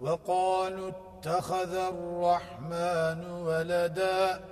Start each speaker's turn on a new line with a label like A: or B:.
A: وقالوا اتخذ الرحمن ولداً.